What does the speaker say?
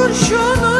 kurşunu